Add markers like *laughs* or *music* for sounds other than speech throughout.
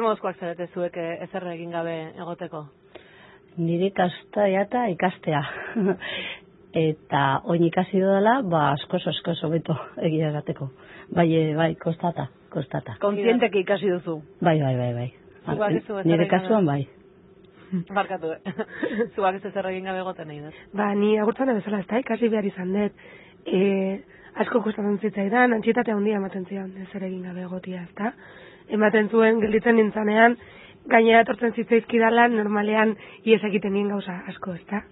zer moduzkoak zarete zuek eh, ezer egin gabe egoteko? Nire ikastea eta ikastea. *laughs* eta oin ikasi dela, ba, askoz, askoz, hobeto *laughs* egia erateko. Bai, eh, bai, kostata, kostata. Kontienteki ikasi duzu. Bai, bai, bai, bai. Zuak ez ezer Nire kasuan bai. *laughs* Barkatu, eh? Zuak ez ezer egin gabe egoten nahi dut. Ba, ni agurtzana bezala ez da, ikasi behar izan dut. E, asko kostatzen zitzaidan, antxietatea handia ematen zidan ezer egin gabe egotia, ez da? Ematen zuen, gelditzen nintzanean, gainera etortzen zitzaizkidala, normalean ies egiten nien gauza asko, ez da?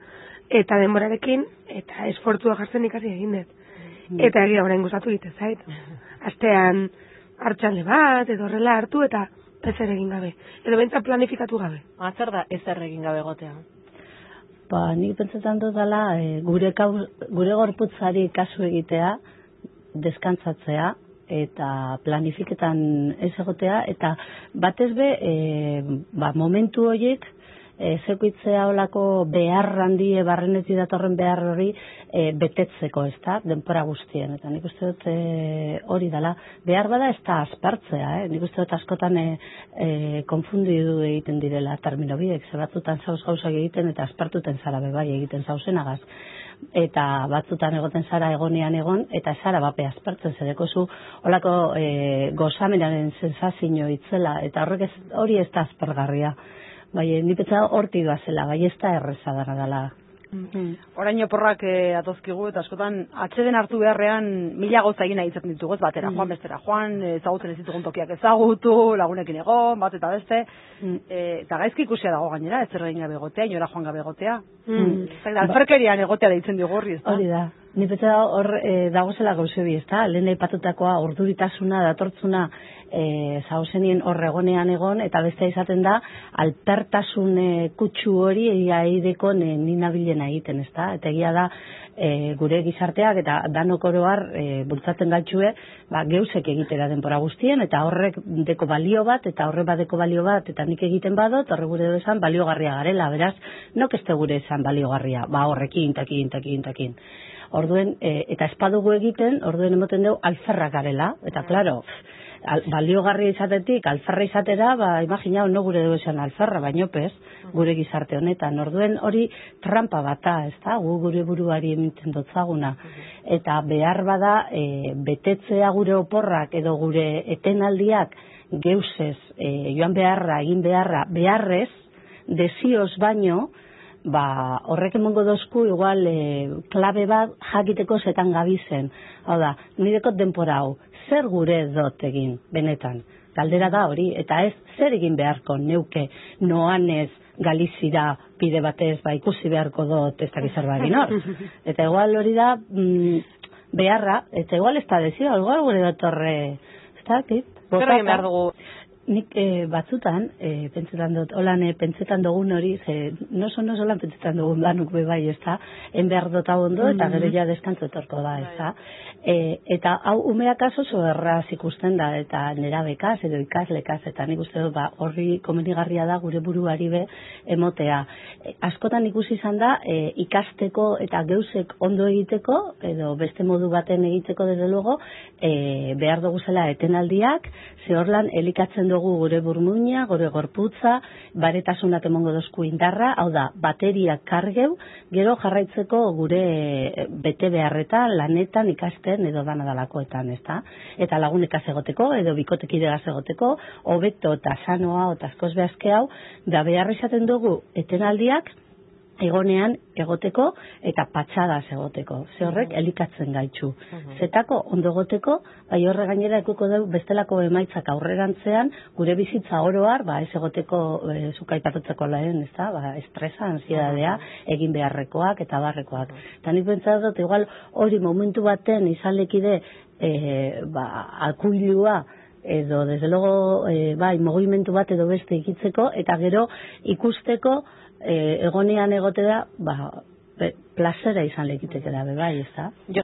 Eta denborarekin, eta esfortzua jartzen ikasi egin dut. Eta egia orain gustatu egiten zait. *laughs* Astean hartxalde bat, edo horrela hartu, eta ezer egin gabe. Edo behintzat planifikatu gabe. Ah, zer da ezer egin gabe egotea? Ba, nik pentsetan dut dela, e, gure, kau, gure gorputzari kasu egitea, deskantzatzea, eta planifiketan ez egotea, eta batez be, e, ba, momentu horiek, e, zekuitzea olako behar handie barrenetik datorren behar hori e, betetzeko, ez da, denpora guztien. Eta nik uste dut e, hori dela. Behar bada ez da aspertzea, eh? nik uste dut askotan e, e, konfundidu egiten direla termino biek, ze batzutan zauz gauzak egiten eta aspertuten zara be bai egiten zauzenagaz eta batzutan egoten zara egonean egon, eta zara bape aspertzen zereko zu, olako e, gozamenaren sensazio itzela, eta horrek ez, hori ez da aspergarria. Bai, nipetza horti zela, bai ez da erreza dara dela. Orain oporrak eh, atozkigu eta askotan atxeden hartu beharrean mila gauza egin nahi izaten ditugu, ez batera joan, bestera joan, eh, ezagutzen ez ditugun tokiak ezagutu, lagunekin egon, bat eta beste, eh, eta gaizki ikusia dago gainera, ez egin gabe egotea, inora joan gabe egotea. Mm. Zain, alferkerian egotea deitzen digu horri, ez da? Hori da. Ni pentsa hor e, dagozela gauze bi, ezta? Lehen aipatutakoa urduritasuna datortzuna e, zauzenien hor egonean egon eta beste izaten da alpertasun e, kutsu hori aideko ninabilena egiten, ezta? Eta egia da e, gure gizarteak eta danok oroar e, bultzatzen gaitxue, ba, geusek egitera denpora guztien eta horrek deko balio bat eta horre badeko balio bat eta nik egiten badot, horre gure esan baliogarria garela, beraz, nok este gure esan baliogarria, ba horrekin, takin, takin, takin. Orduen, e, eta espadugu egiten, orduen emoten dugu alferra garela, eta klaro, al, baliogarri izatetik, alferra izatera, ba, imagina, no gure dugu esan alferra, baino pez, gure gizarte honetan. Orduen hori trampa bata, ez da, gu gure buruari emintzen dotzaguna. Eta behar bada, e, betetzea gure oporrak edo gure etenaldiak geusez, e, joan beharra, egin beharra, beharrez, desioz baino, ba, horrek emongo dozku igual e, klabe bat jakiteko zetan gabizen. Hau da, nireko denpora hau, zer gure dot egin, benetan. Galdera da hori, eta ez zer egin beharko neuke noanez Galizira bide batez ba ikusi beharko dut ez dakiz zerba egin hor. *laughs* Eta igual hori da mm, beharra, eta igual ez da dezio, igual gure datorre, ez da, kit? Zer egin behar dugu? Nik e, batzutan, e, pentsetan dut, holan e, pentsetan dugun hori, ze, no son, no solan pentsetan dugun danuk be bai, ez da, en behar dut hau ondo, eta gero ja deskantzo etorko da, ez da. E, eta hau umeak oso erraz ikusten da, eta nera bekaz, edo ikaslekaz, eta nik uste dut, ba, horri komenigarria da gure buruari be emotea. E, askotan ikusi izan da, e, ikasteko eta geusek ondo egiteko, edo beste modu baten egiteko, desde luego, e, behar dugu zela etenaldiak, ze horlan elikatzen dugu gure burmuina, gure gorputza, baretasunat emongo dozku indarra, hau da, bateriak kargeu, gero jarraitzeko gure bete beharreta, lanetan, ikasten, edo dana dalakoetan, ez da? Eta lagunekaz egoteko, edo bikotekidegaz egoteko, hobeto eta sanoa, eta askoz behazke hau, da behar izaten dugu etenaldiak, egonean egoteko eta patxadas egoteko. Ze horrek elikatzen gaitxu. Zetako ondo egoteko, bai horre gainera ekuko dugu bestelako emaitzak aurrerantzean, gure bizitza oroar, ba ez egoteko e, zuka aipatutzeko lehen, ez da, ba, estresa, ansiedadea, egin beharrekoak eta barrekoak. Eta nik pentsa dut, igual hori momentu baten izan lekide e, ba, akuilua, edo desde luego e, bai mugimendu bat edo beste ikitzeko eta gero ikusteko e, egonean egote ba, be, plazera izan lekiteke da, bai, ez da? Jo